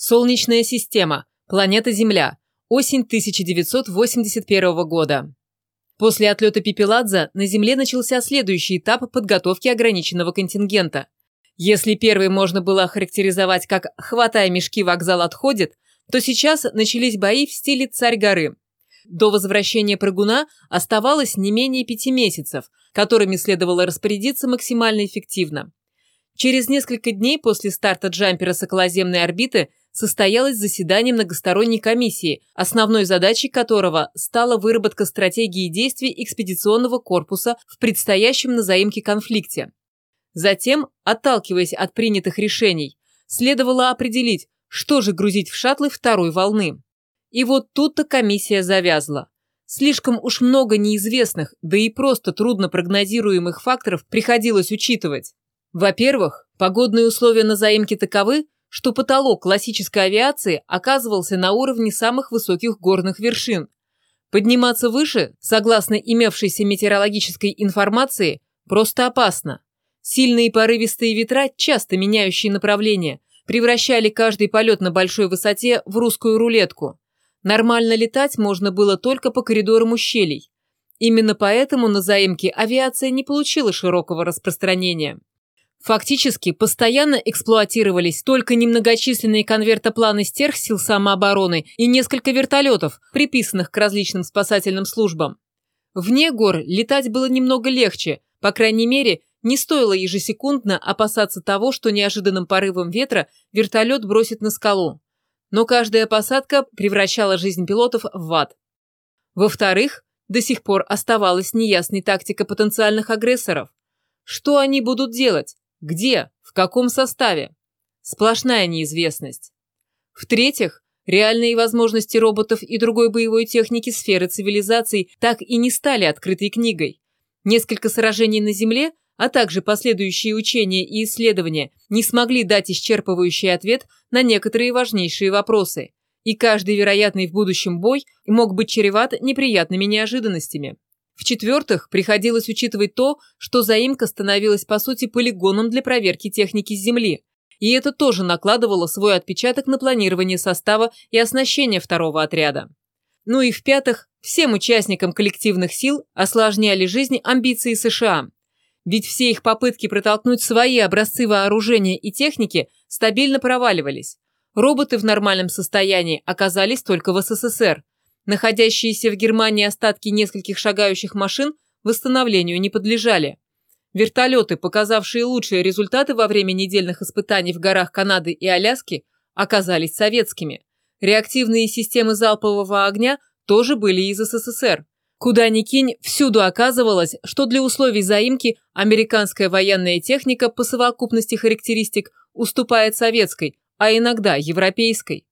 Солнечная система. Планета Земля. Осень 1981 года. После отлета Пипеладзе на Земле начался следующий этап подготовки ограниченного контингента. Если первый можно было охарактеризовать как «хватай мешки, вокзал отходит», то сейчас начались бои в стиле «Царь горы». До возвращения прыгуна оставалось не менее пяти месяцев, которыми следовало распорядиться максимально эффективно. Через несколько дней после старта джампера с околоземной орбиты состоялось заседание многосторонней комиссии, основной задачей которого стала выработка стратегии действий экспедиционного корпуса в предстоящем на заимке конфликте. Затем, отталкиваясь от принятых решений, следовало определить, что же грузить в шаттлы второй волны. И вот тут-то комиссия завязла. Слишком уж много неизвестных, да и просто трудно прогнозируемых факторов приходилось учитывать. Во-первых, погодные условия на заимке таковы, что потолок классической авиации оказывался на уровне самых высоких горных вершин. Подниматься выше, согласно имевшейся метеорологической информации, просто опасно. Сильные порывистые ветра, часто меняющие направление, превращали каждый полет на большой высоте в русскую рулетку. Нормально летать можно было только по коридорам ущелий. Именно поэтому на заимке авиация не получила широкого распространения. Фактически, постоянно эксплуатировались только немногочисленные конвертопланы стерхсил самообороны и несколько вертолетов, приписанных к различным спасательным службам. Вне гор летать было немного легче, по крайней мере, не стоило ежесекундно опасаться того, что неожиданным порывом ветра вертолет бросит на скалу. Но каждая посадка превращала жизнь пилотов в ад. Во-вторых, до сих пор оставалась неясной тактика потенциальных агрессоров. Что они будут делать? Где? В каком составе? Сплошная неизвестность. В-третьих, реальные возможности роботов и другой боевой техники сферы цивилизаций так и не стали открытой книгой. Несколько сражений на Земле, а также последующие учения и исследования не смогли дать исчерпывающий ответ на некоторые важнейшие вопросы. И каждый вероятный в будущем бой мог быть чреват неприятными неожиданностями. В-четвертых, приходилось учитывать то, что заимка становилась по сути полигоном для проверки техники Земли. И это тоже накладывало свой отпечаток на планирование состава и оснащения второго отряда. Ну и в-пятых, всем участникам коллективных сил осложняли жизнь амбиции США. Ведь все их попытки протолкнуть свои образцы вооружения и техники стабильно проваливались. Роботы в нормальном состоянии оказались только в СССР, Находящиеся в Германии остатки нескольких шагающих машин восстановлению не подлежали. Вертолеты, показавшие лучшие результаты во время недельных испытаний в горах Канады и Аляски, оказались советскими. Реактивные системы залпового огня тоже были из СССР. Куда ни кинь, всюду оказывалось, что для условий заимки американская военная техника по совокупности характеристик уступает советской, а иногда европейской.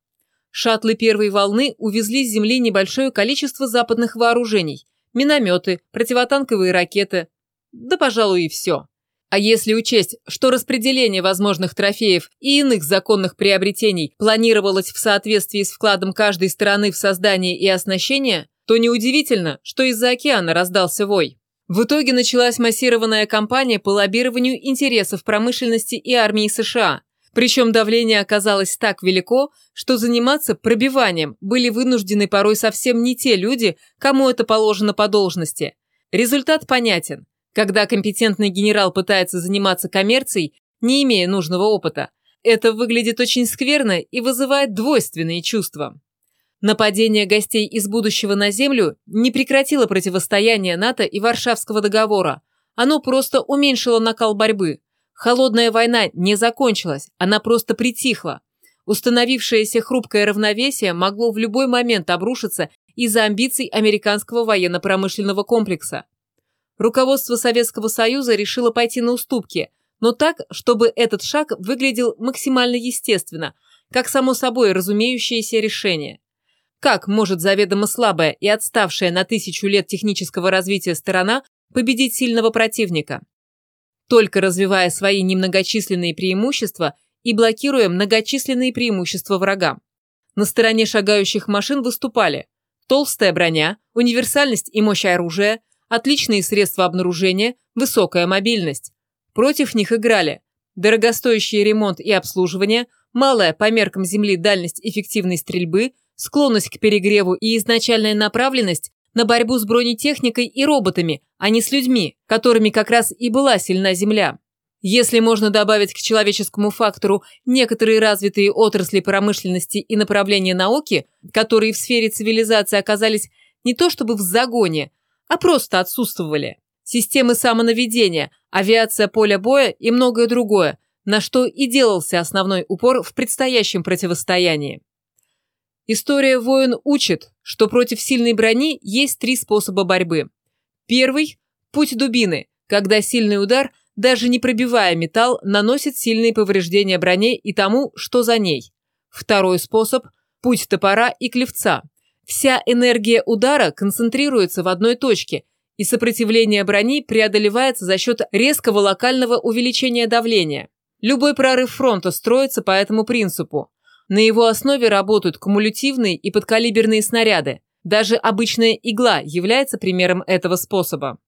Шаттлы первой волны увезли с Земли небольшое количество западных вооружений – минометы, противотанковые ракеты, да, пожалуй, и все. А если учесть, что распределение возможных трофеев и иных законных приобретений планировалось в соответствии с вкладом каждой стороны в создание и оснащение, то неудивительно, что из-за океана раздался вой. В итоге началась массированная кампания по лоббированию интересов промышленности и армии США, причем давление оказалось так велико, что заниматься пробиванием были вынуждены порой совсем не те люди, кому это положено по должности. Результат понятен. Когда компетентный генерал пытается заниматься коммерцией, не имея нужного опыта, это выглядит очень скверно и вызывает двойственные чувства. Нападение гостей из будущего на Землю не прекратило противостояние НАТО и Варшавского договора. Оно просто уменьшило накал борьбы. Холодная война не закончилась, она просто притихла. Установившееся хрупкое равновесие могло в любой момент обрушиться из-за амбиций американского военно-промышленного комплекса. Руководство Советского Союза решило пойти на уступки, но так, чтобы этот шаг выглядел максимально естественно, как само собой разумеющееся решение. Как может заведомо слабая и отставшая на тысячу лет технического развития сторона победить сильного противника? Только развивая свои немногочисленные преимущества и блокируя многочисленные преимущества врага. На стороне шагающих машин выступали толстая броня, универсальность и мощь оружия, отличные средства обнаружения, высокая мобильность. Против них играли дорогостоящий ремонт и обслуживание, малая по меркам Земли дальность эффективной стрельбы, склонность к перегреву и изначальная направленность на борьбу с бронетехникой и роботами, а не с людьми, которыми как раз и была сильна Земля. Если можно добавить к человеческому фактору некоторые развитые отрасли промышленности и направления науки, которые в сфере цивилизации оказались не то чтобы в загоне, а просто отсутствовали. Системы самонаведения, авиация поля боя и многое другое, на что и делался основной упор в предстоящем противостоянии. История войн учит, что против сильной брони есть три способа борьбы. Первый – путь дубины, когда сильный удар, даже не пробивая металл, наносит сильные повреждения броне и тому, что за ней. Второй способ – путь топора и клевца. Вся энергия удара концентрируется в одной точке, и сопротивление брони преодолевается за счет резкого локального увеличения давления. Любой прорыв фронта строится по этому принципу. На его основе работают кумулятивные и подкалиберные снаряды. Даже обычная игла является примером этого способа.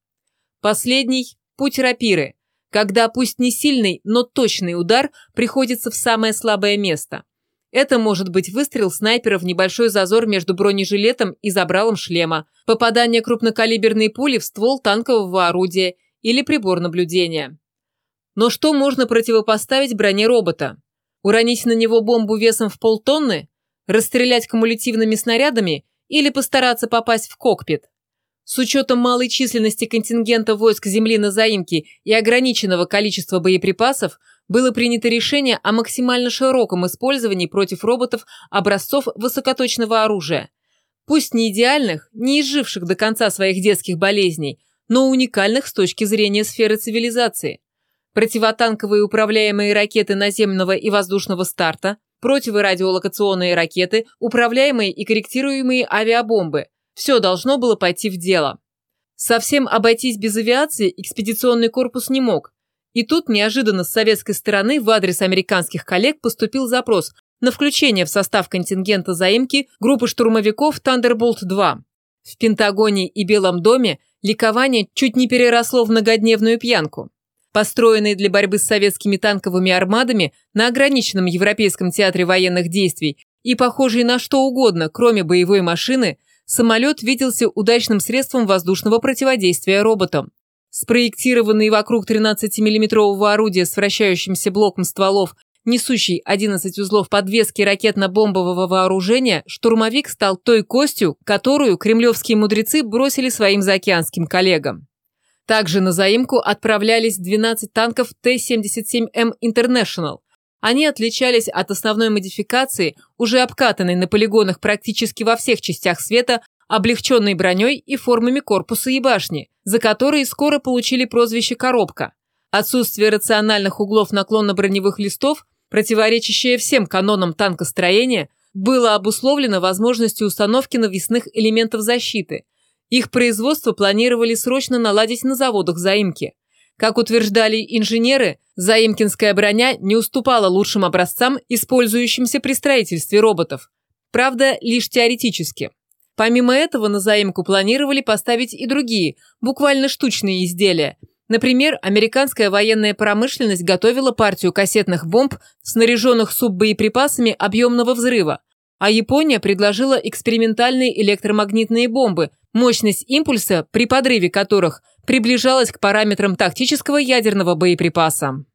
Последний – путь рапиры, когда пусть не сильный, но точный удар приходится в самое слабое место. Это может быть выстрел снайпера в небольшой зазор между бронежилетом и забралом шлема, попадание крупнокалиберной пули в ствол танкового орудия или прибор наблюдения. Но что можно противопоставить броне робота? Уронить на него бомбу весом в полтонны? Расстрелять кумулятивными снарядами? Или постараться попасть в кокпит? С учетом малой численности контингента войск Земли на заимке и ограниченного количества боеприпасов, было принято решение о максимально широком использовании против роботов образцов высокоточного оружия. Пусть не идеальных, не изживших до конца своих детских болезней, но уникальных с точки зрения сферы цивилизации. Противотанковые управляемые ракеты наземного и воздушного старта, противорадиолокационные ракеты, управляемые и корректируемые авиабомбы – все должно было пойти в дело. Совсем обойтись без авиации экспедиционный корпус не мог, и тут неожиданно с советской стороны в адрес американских коллег поступил запрос на включение в состав контингента заимки группы штурмовиков «Тандерболт-2». В Пентагоне и Белом доме ликование чуть не переросло в многодневную пьянку. Построенные для борьбы с советскими танковыми армадами на ограниченном Европейском театре военных действий и похожие на что угодно, кроме боевой машины, самолет виделся удачным средством воздушного противодействия роботам. Спроектированный вокруг 13-миллиметрового орудия с вращающимся блоком стволов, несущий 11 узлов подвески ракетно-бомбового вооружения, штурмовик стал той костью, которую кремлевские мудрецы бросили своим заокеанским коллегам. Также на заимку отправлялись 12 танков Т-77М International. Они отличались от основной модификации, уже обкатанной на полигонах практически во всех частях света, облегченной броней и формами корпуса и башни, за которые скоро получили прозвище «коробка». Отсутствие рациональных углов наклонно-броневых листов, противоречащее всем канонам танкостроения, было обусловлено возможностью установки навесных элементов защиты. Их производство планировали срочно наладить на заводах заимки. Как утверждали инженеры, заимкинская броня не уступала лучшим образцам, использующимся при строительстве роботов. Правда, лишь теоретически. Помимо этого на заимку планировали поставить и другие, буквально штучные изделия. Например, американская военная промышленность готовила партию кассетных бомб, снаряженных суббоеприпасами объемного взрыва, а Япония предложила экспериментальные электромагнитные бомбы, мощность импульса, при подрыве которых приближалась к параметрам тактического ядерного боеприпаса.